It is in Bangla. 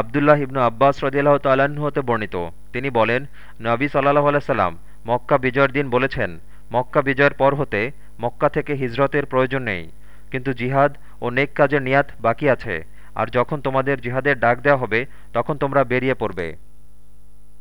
আবদুল্লাহ ইবনু আব্বাস রদিয়াল্লাহ তাল্লাহ্ন হতে বর্ণিত। তিনি বলেন, নবী সাল্লাহ আলাইসাল্লাম মক্কা বিজয়ের দিন বলেছেন, মক্কা বিজয়ের পর হতে মক্কা থেকে হিজরতের প্রয়োজন নেই, কিন্তু জিহাদ ও নেক কাজের নিয়াত বাকি আছে, আর যখন তোমাদের জিহাদের ডাক দেওয়া হবে, তখন তোমরা বেরিয়ে পড়বে।